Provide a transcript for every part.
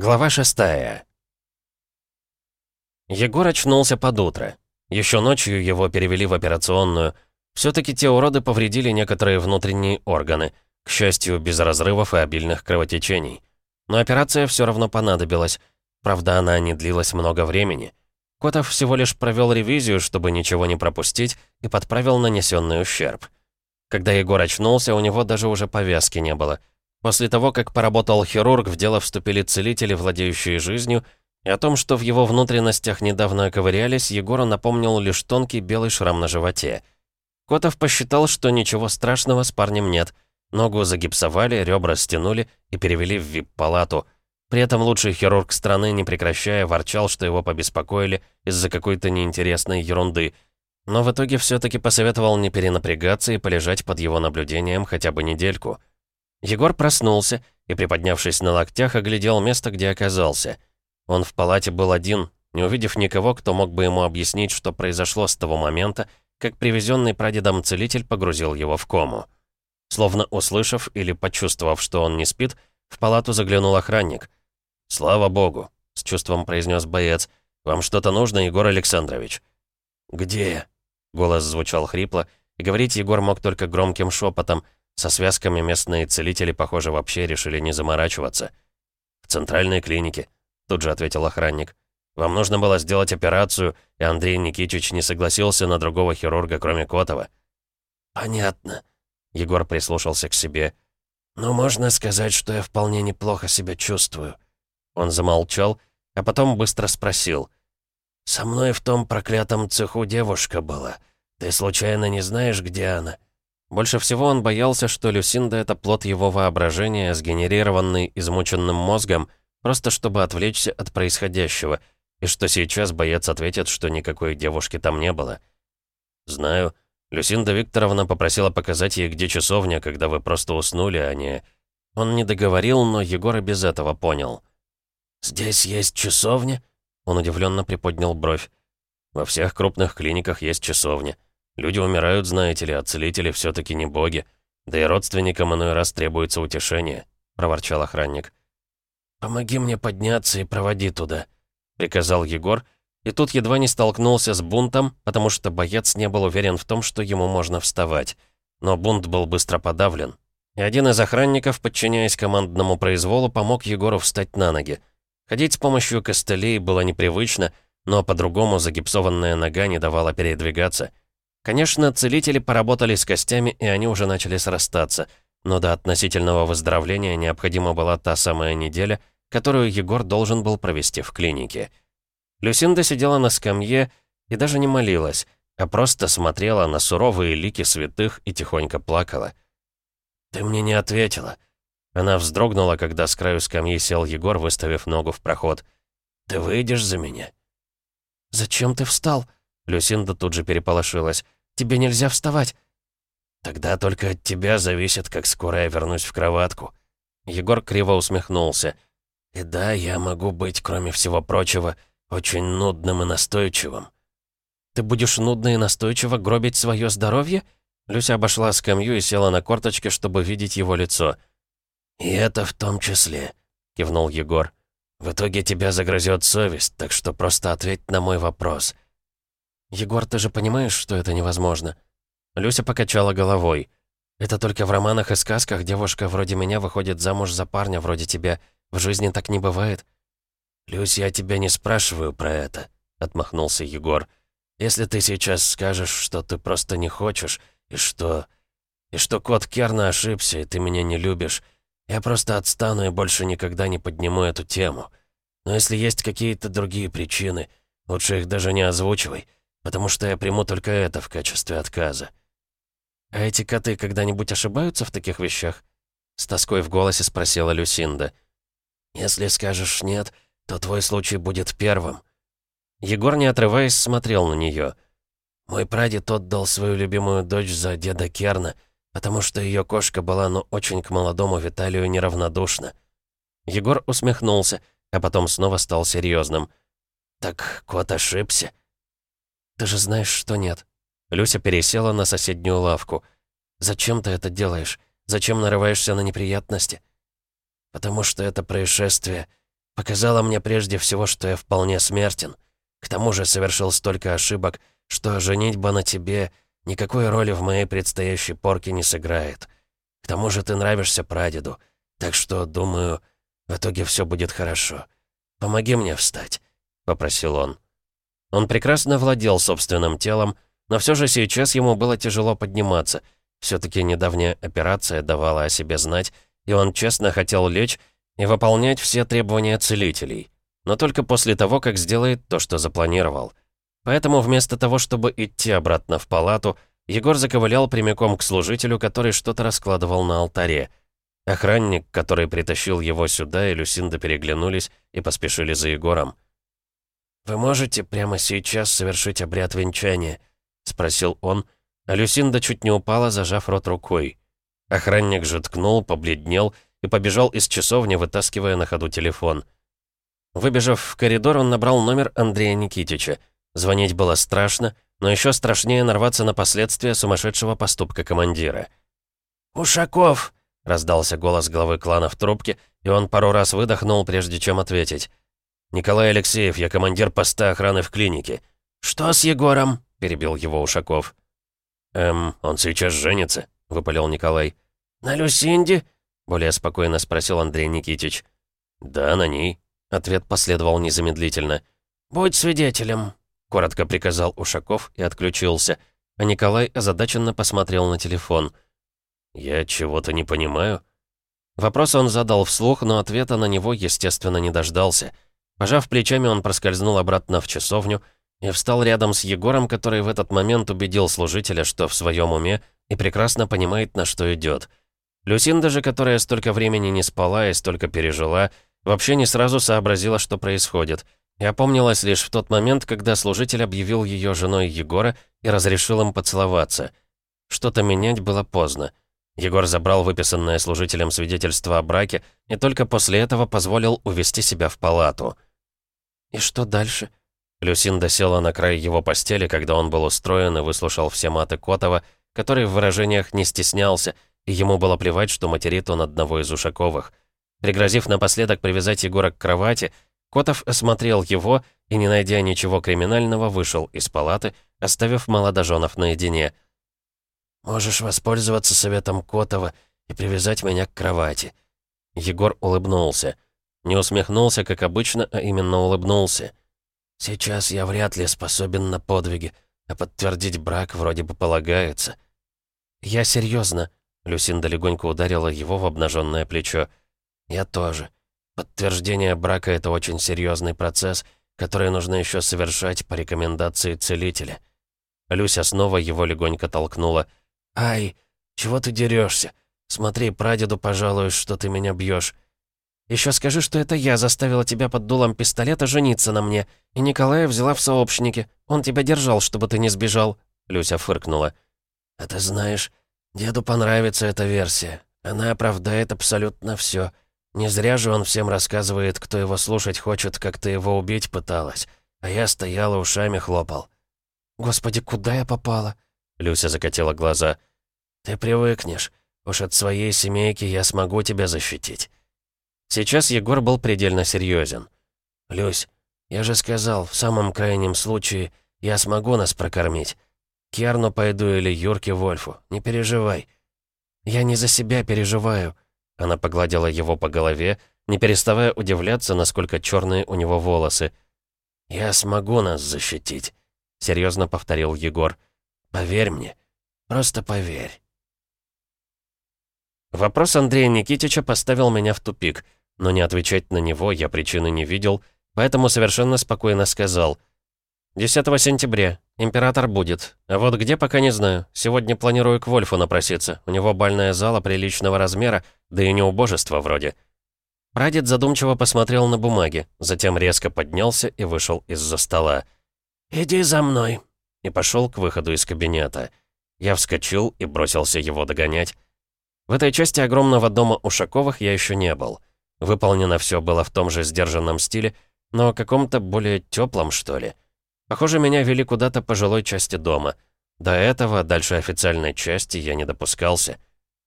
Глава шестая. Егор очнулся под утро. Еще ночью его перевели в операционную. Все-таки те уроды повредили некоторые внутренние органы, к счастью, без разрывов и обильных кровотечений. Но операция все равно понадобилась. Правда, она не длилась много времени. Котов всего лишь провел ревизию, чтобы ничего не пропустить, и подправил нанесенный ущерб. Когда Егор очнулся, у него даже уже повязки не было — После того, как поработал хирург, в дело вступили целители, владеющие жизнью, и о том, что в его внутренностях недавно оковырялись, Егору напомнил лишь тонкий белый шрам на животе. Котов посчитал, что ничего страшного с парнем нет. Ногу загипсовали, ребра стянули и перевели в вип-палату. При этом лучший хирург страны, не прекращая, ворчал, что его побеспокоили из-за какой-то неинтересной ерунды. Но в итоге все таки посоветовал не перенапрягаться и полежать под его наблюдением хотя бы недельку. Егор проснулся и, приподнявшись на локтях, оглядел место, где оказался. Он в палате был один, не увидев никого, кто мог бы ему объяснить, что произошло с того момента, как привезенный прадедом целитель погрузил его в кому. Словно услышав или почувствовав, что он не спит, в палату заглянул охранник. «Слава богу», — с чувством произнес боец, — «вам что-то нужно, Егор Александрович?» «Где?» — голос звучал хрипло, и говорить Егор мог только громким шепотом — со связками местные целители, похоже, вообще решили не заморачиваться. «В центральной клинике», — тут же ответил охранник. «Вам нужно было сделать операцию, и Андрей Никитич не согласился на другого хирурга, кроме Котова». «Понятно», — Егор прислушался к себе. «Но можно сказать, что я вполне неплохо себя чувствую». Он замолчал, а потом быстро спросил. «Со мной в том проклятом цеху девушка была. Ты случайно не знаешь, где она?» Больше всего он боялся, что Люсинда — это плод его воображения, сгенерированный измученным мозгом, просто чтобы отвлечься от происходящего, и что сейчас боец ответит, что никакой девушки там не было. «Знаю. Люсинда Викторовна попросила показать ей, где часовня, когда вы просто уснули, а не...» Он не договорил, но Егор и без этого понял. «Здесь есть часовня?» Он удивленно приподнял бровь. «Во всех крупных клиниках есть часовня». Люди умирают, знаете ли, а целители все таки не боги. Да и родственникам иной раз требуется утешение», — проворчал охранник. «Помоги мне подняться и проводи туда», — приказал Егор, и тут едва не столкнулся с бунтом, потому что боец не был уверен в том, что ему можно вставать. Но бунт был быстро подавлен. И один из охранников, подчиняясь командному произволу, помог Егору встать на ноги. Ходить с помощью костылей было непривычно, но по-другому загипсованная нога не давала передвигаться — Конечно, целители поработали с костями, и они уже начали срастаться, но до относительного выздоровления необходима была та самая неделя, которую Егор должен был провести в клинике. Люсинда сидела на скамье и даже не молилась, а просто смотрела на суровые лики святых и тихонько плакала. «Ты мне не ответила». Она вздрогнула, когда с краю скамьи сел Егор, выставив ногу в проход. «Ты выйдешь за меня?» «Зачем ты встал?» Люсинда тут же переполошилась. Тебе нельзя вставать». «Тогда только от тебя зависит, как скоро я вернусь в кроватку». Егор криво усмехнулся. «И да, я могу быть, кроме всего прочего, очень нудным и настойчивым». «Ты будешь нудно и настойчиво гробить свое здоровье?» Люся обошла скамью и села на корточки, чтобы видеть его лицо. «И это в том числе», — кивнул Егор. «В итоге тебя загрызет совесть, так что просто ответь на мой вопрос». «Егор, ты же понимаешь, что это невозможно?» Люся покачала головой. «Это только в романах и сказках девушка вроде меня выходит замуж за парня вроде тебя. В жизни так не бывает». «Люсь, я тебя не спрашиваю про это», — отмахнулся Егор. «Если ты сейчас скажешь, что ты просто не хочешь, и что... и что кот Керна ошибся, и ты меня не любишь, я просто отстану и больше никогда не подниму эту тему. Но если есть какие-то другие причины, лучше их даже не озвучивай» потому что я приму только это в качестве отказа. «А эти коты когда-нибудь ошибаются в таких вещах?» С тоской в голосе спросила Люсинда. «Если скажешь «нет», то твой случай будет первым». Егор, не отрываясь, смотрел на нее. «Мой прадед отдал свою любимую дочь за деда Керна, потому что ее кошка была, ну, очень к молодому Виталию неравнодушна». Егор усмехнулся, а потом снова стал серьезным. «Так кот ошибся?» «Ты же знаешь, что нет». Люся пересела на соседнюю лавку. «Зачем ты это делаешь? Зачем нарываешься на неприятности?» «Потому что это происшествие Показала мне прежде всего, что я вполне смертен. К тому же совершил столько ошибок, что женитьба на тебе никакой роли в моей предстоящей порке не сыграет. К тому же ты нравишься прадеду, так что, думаю, в итоге все будет хорошо. Помоги мне встать», — попросил он. Он прекрасно владел собственным телом, но все же сейчас ему было тяжело подниматься. Все-таки недавняя операция давала о себе знать, и он честно хотел лечь и выполнять все требования целителей. Но только после того, как сделает то, что запланировал. Поэтому вместо того, чтобы идти обратно в палату, Егор заковылял прямиком к служителю, который что-то раскладывал на алтаре. Охранник, который притащил его сюда, и Люсинда переглянулись и поспешили за Егором. «Вы можете прямо сейчас совершить обряд венчания?» — спросил он, а Люсинда чуть не упала, зажав рот рукой. Охранник же ткнул, побледнел и побежал из часовни, вытаскивая на ходу телефон. Выбежав в коридор, он набрал номер Андрея Никитича. Звонить было страшно, но еще страшнее нарваться на последствия сумасшедшего поступка командира. «Ушаков!» — раздался голос главы клана в трубке, и он пару раз выдохнул, прежде чем ответить. «Николай Алексеев, я командир поста охраны в клинике». «Что с Егором?» — перебил его Ушаков. «Эм, он сейчас женится», — выпалил Николай. «На Люсинде?» — более спокойно спросил Андрей Никитич. «Да, на ней», — ответ последовал незамедлительно. «Будь свидетелем», — коротко приказал Ушаков и отключился, а Николай озадаченно посмотрел на телефон. «Я чего-то не понимаю». Вопрос он задал вслух, но ответа на него, естественно, не дождался — Пожав плечами, он проскользнул обратно в часовню и встал рядом с Егором, который в этот момент убедил служителя, что в своем уме и прекрасно понимает, на что идет. Люсинда же, которая столько времени не спала и столько пережила, вообще не сразу сообразила, что происходит, и опомнилась лишь в тот момент, когда служитель объявил ее женой Егора и разрешил им поцеловаться. Что-то менять было поздно. Егор забрал выписанное служителем свидетельство о браке и только после этого позволил увести себя в палату. «И что дальше?» Люсинда села на край его постели, когда он был устроен и выслушал все маты Котова, который в выражениях не стеснялся, и ему было плевать, что материт он одного из Ушаковых. Пригрозив напоследок привязать Егора к кровати, Котов осмотрел его и, не найдя ничего криминального, вышел из палаты, оставив молодоженов наедине. «Можешь воспользоваться советом Котова и привязать меня к кровати». Егор улыбнулся. Не усмехнулся, как обычно, а именно улыбнулся. «Сейчас я вряд ли способен на подвиги, а подтвердить брак вроде бы полагается». «Я серьезно. Люсинда легонько ударила его в обнаженное плечо. «Я тоже. Подтверждение брака — это очень серьезный процесс, который нужно еще совершать по рекомендации целителя». Люся снова его легонько толкнула. «Ай, чего ты дерешься? Смотри, прадеду пожалуюсь, что ты меня бьешь. Еще скажи, что это я заставила тебя под дулом пистолета жениться на мне, и Николая взяла в сообщники. Он тебя держал, чтобы ты не сбежал». Люся фыркнула. «А ты знаешь, деду понравится эта версия. Она оправдает абсолютно все. Не зря же он всем рассказывает, кто его слушать хочет, как ты его убить пыталась. А я стояла ушами хлопал». «Господи, куда я попала?» Люся закатила глаза. «Ты привыкнешь. Уж от своей семейки я смогу тебя защитить». Сейчас Егор был предельно серьезен. «Люсь, я же сказал, в самом крайнем случае я смогу нас прокормить. Керну пойду или Юрке Вольфу, не переживай». «Я не за себя переживаю». Она погладила его по голове, не переставая удивляться, насколько черные у него волосы. «Я смогу нас защитить», — серьезно повторил Егор. «Поверь мне, просто поверь». Вопрос Андрея Никитича поставил меня в тупик — но не отвечать на него я причины не видел, поэтому совершенно спокойно сказал. «10 сентября. Император будет. А вот где, пока не знаю. Сегодня планирую к Вольфу напроситься. У него бальная зала приличного размера, да и не убожество вроде». Прадед задумчиво посмотрел на бумаги, затем резко поднялся и вышел из-за стола. «Иди за мной», и пошел к выходу из кабинета. Я вскочил и бросился его догонять. В этой части огромного дома Ушаковых я еще не был. Выполнено все было в том же сдержанном стиле, но каком-то более теплом, что ли. Похоже, меня вели куда-то по жилой части дома. До этого, дальше официальной части, я не допускался.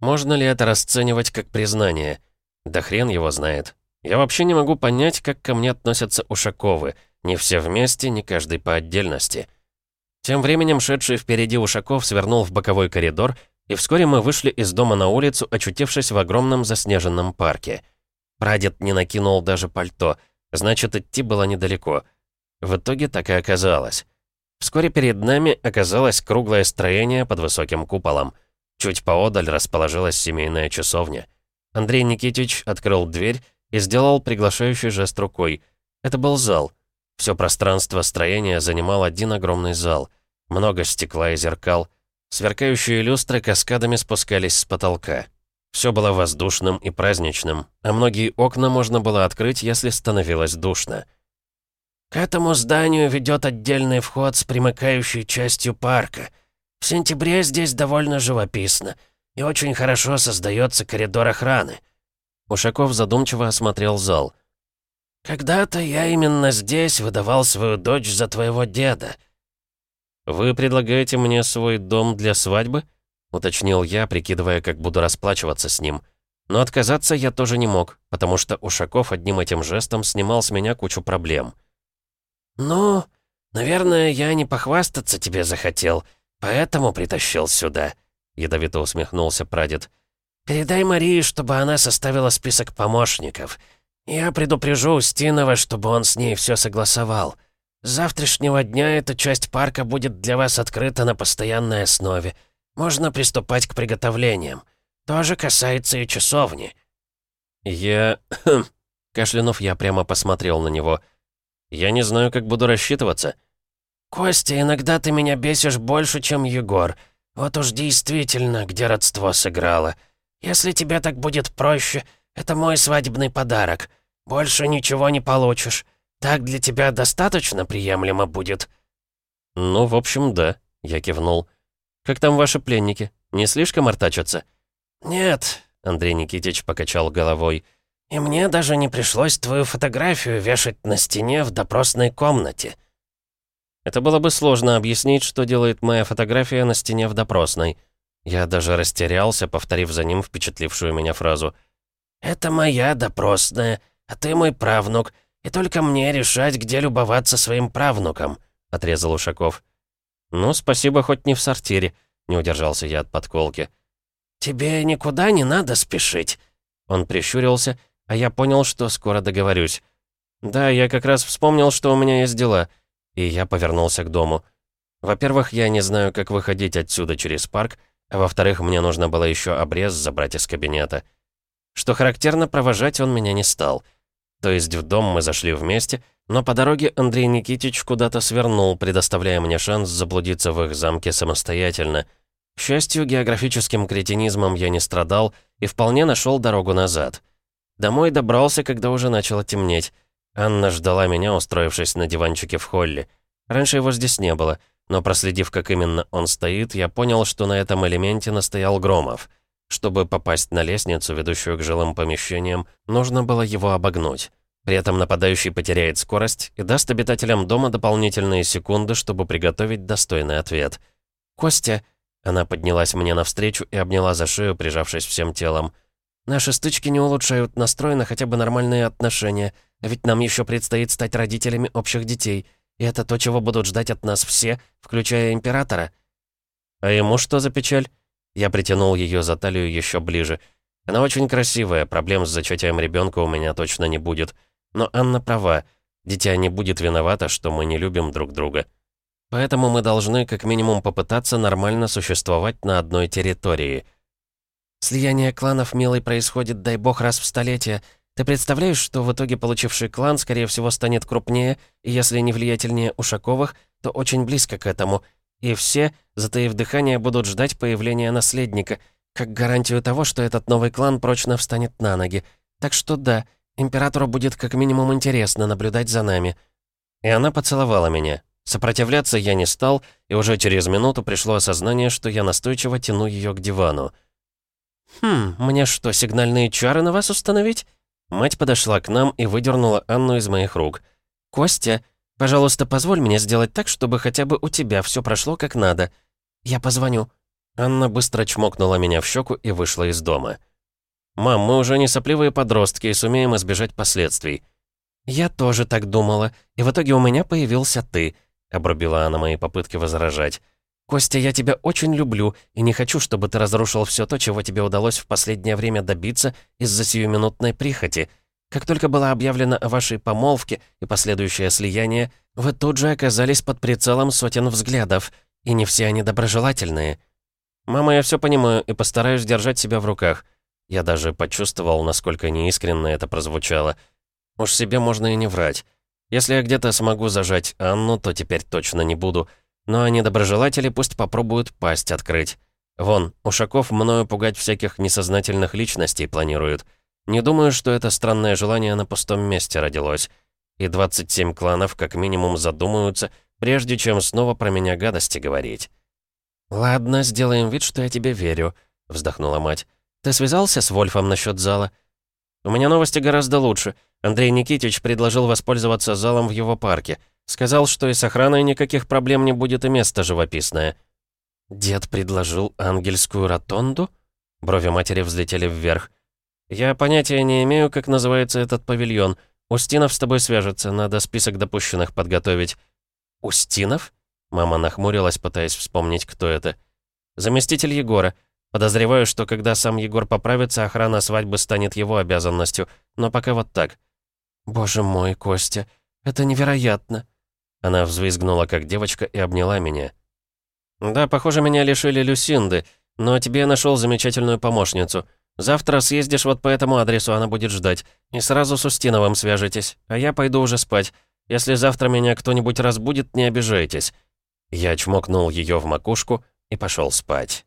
Можно ли это расценивать как признание? Да хрен его знает. Я вообще не могу понять, как ко мне относятся Ушаковы. Не все вместе, не каждый по отдельности. Тем временем шедший впереди Ушаков свернул в боковой коридор, и вскоре мы вышли из дома на улицу, очутившись в огромном заснеженном парке. Прадед не накинул даже пальто, значит, идти было недалеко. В итоге так и оказалось. Вскоре перед нами оказалось круглое строение под высоким куполом. Чуть поодаль расположилась семейная часовня. Андрей Никитич открыл дверь и сделал приглашающий жест рукой. Это был зал. Все пространство строения занимал один огромный зал. Много стекла и зеркал. Сверкающие люстры каскадами спускались с потолка. Все было воздушным и праздничным, а многие окна можно было открыть, если становилось душно. К этому зданию ведет отдельный вход с примыкающей частью парка. В сентябре здесь довольно живописно, и очень хорошо создается коридор охраны. Ушаков задумчиво осмотрел зал. «Когда-то я именно здесь выдавал свою дочь за твоего деда». «Вы предлагаете мне свой дом для свадьбы?» — уточнил я, прикидывая, как буду расплачиваться с ним. Но отказаться я тоже не мог, потому что Ушаков одним этим жестом снимал с меня кучу проблем. «Ну, наверное, я не похвастаться тебе захотел, поэтому притащил сюда», — ядовито усмехнулся прадед. «Передай Марии, чтобы она составила список помощников. Я предупрежу Устинова, чтобы он с ней все согласовал. С завтрашнего дня эта часть парка будет для вас открыта на постоянной основе. Можно приступать к приготовлениям. То же касается и часовни». «Я...» Кашлянув, я прямо посмотрел на него. «Я не знаю, как буду рассчитываться». «Костя, иногда ты меня бесишь больше, чем Егор. Вот уж действительно, где родство сыграло. Если тебе так будет проще, это мой свадебный подарок. Больше ничего не получишь. Так для тебя достаточно приемлемо будет?» «Ну, в общем, да», — я кивнул. «Как там ваши пленники? Не слишком артачатся?» «Нет», — Андрей Никитич покачал головой. «И мне даже не пришлось твою фотографию вешать на стене в допросной комнате». Это было бы сложно объяснить, что делает моя фотография на стене в допросной. Я даже растерялся, повторив за ним впечатлившую меня фразу. «Это моя допросная, а ты мой правнук, и только мне решать, где любоваться своим правнуком», — отрезал Ушаков. «Ну, спасибо, хоть не в сортире», — не удержался я от подколки. «Тебе никуда не надо спешить». Он прищурился, а я понял, что скоро договорюсь. «Да, я как раз вспомнил, что у меня есть дела», и я повернулся к дому. Во-первых, я не знаю, как выходить отсюда через парк, а во-вторых, мне нужно было еще обрез забрать из кабинета. Что характерно, провожать он меня не стал. То есть в дом мы зашли вместе, но по дороге Андрей Никитич куда-то свернул, предоставляя мне шанс заблудиться в их замке самостоятельно. К счастью, географическим кретинизмом я не страдал и вполне нашел дорогу назад. Домой добрался, когда уже начало темнеть. Анна ждала меня, устроившись на диванчике в холле. Раньше его здесь не было — но проследив, как именно он стоит, я понял, что на этом элементе настоял Громов. Чтобы попасть на лестницу, ведущую к жилым помещениям, нужно было его обогнуть. При этом нападающий потеряет скорость и даст обитателям дома дополнительные секунды, чтобы приготовить достойный ответ. «Костя!» Она поднялась мне навстречу и обняла за шею, прижавшись всем телом. «Наши стычки не улучшают настрой на хотя бы нормальные отношения, ведь нам еще предстоит стать родителями общих детей». И это то, чего будут ждать от нас все, включая Императора. А ему что за печаль? Я притянул ее за талию еще ближе. Она очень красивая, проблем с зачатием ребенка у меня точно не будет. Но Анна права. Дитя не будет виновато, что мы не любим друг друга. Поэтому мы должны как минимум попытаться нормально существовать на одной территории. Слияние кланов, милый, происходит, дай бог, раз в столетие, ты представляешь, что в итоге получивший клан, скорее всего, станет крупнее, и если не влиятельнее Ушаковых, то очень близко к этому. И все, затаив дыхание, будут ждать появления наследника, как гарантию того, что этот новый клан прочно встанет на ноги. Так что да, императору будет как минимум интересно наблюдать за нами. И она поцеловала меня. Сопротивляться я не стал, и уже через минуту пришло осознание, что я настойчиво тяну ее к дивану. «Хм, мне что, сигнальные чары на вас установить?» Мать подошла к нам и выдернула Анну из моих рук. «Костя, пожалуйста, позволь мне сделать так, чтобы хотя бы у тебя все прошло как надо. Я позвоню». Анна быстро чмокнула меня в щеку и вышла из дома. «Мам, мы уже не сопливые подростки и сумеем избежать последствий». «Я тоже так думала, и в итоге у меня появился ты», — обрубила она мои попытки возражать. «Костя, я тебя очень люблю и не хочу, чтобы ты разрушил все то, чего тебе удалось в последнее время добиться из-за сиюминутной прихоти. Как только было объявлено о вашей помолвке и последующее слияние, вы тут же оказались под прицелом сотен взглядов, и не все они доброжелательные». «Мама, я все понимаю и постараюсь держать себя в руках». Я даже почувствовал, насколько неискренно это прозвучало. Уж себе можно и не врать. Если я где-то смогу зажать Анну, то теперь точно не буду. Ну а недоброжелатели пусть попробуют пасть открыть. Вон, Ушаков мною пугать всяких несознательных личностей планируют. Не думаю, что это странное желание на пустом месте родилось. И 27 кланов как минимум задумаются, прежде чем снова про меня гадости говорить. «Ладно, сделаем вид, что я тебе верю», — вздохнула мать. «Ты связался с Вольфом насчет зала?» «У меня новости гораздо лучше. Андрей Никитич предложил воспользоваться залом в его парке. Сказал, что и с охраной никаких проблем не будет и место живописное». «Дед предложил ангельскую ротонду?» Брови матери взлетели вверх. «Я понятия не имею, как называется этот павильон. Устинов с тобой свяжется, надо список допущенных подготовить». «Устинов?» Мама нахмурилась, пытаясь вспомнить, кто это. «Заместитель Егора. Подозреваю, что когда сам Егор поправится, охрана свадьбы станет его обязанностью. Но пока вот так». «Боже мой, Костя, это невероятно!» Она взвизгнула, как девочка, и обняла меня. «Да, похоже, меня лишили Люсинды, но тебе я нашел замечательную помощницу. Завтра съездишь вот по этому адресу, она будет ждать. И сразу с Устиновым свяжетесь, а я пойду уже спать. Если завтра меня кто-нибудь разбудит, не обижайтесь». Я чмокнул ее в макушку и пошел спать.